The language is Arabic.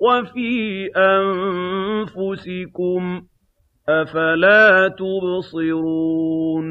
وَفِي أَنفُسِكُمْ ۚ أَفَلَا تُبْصِرُونَ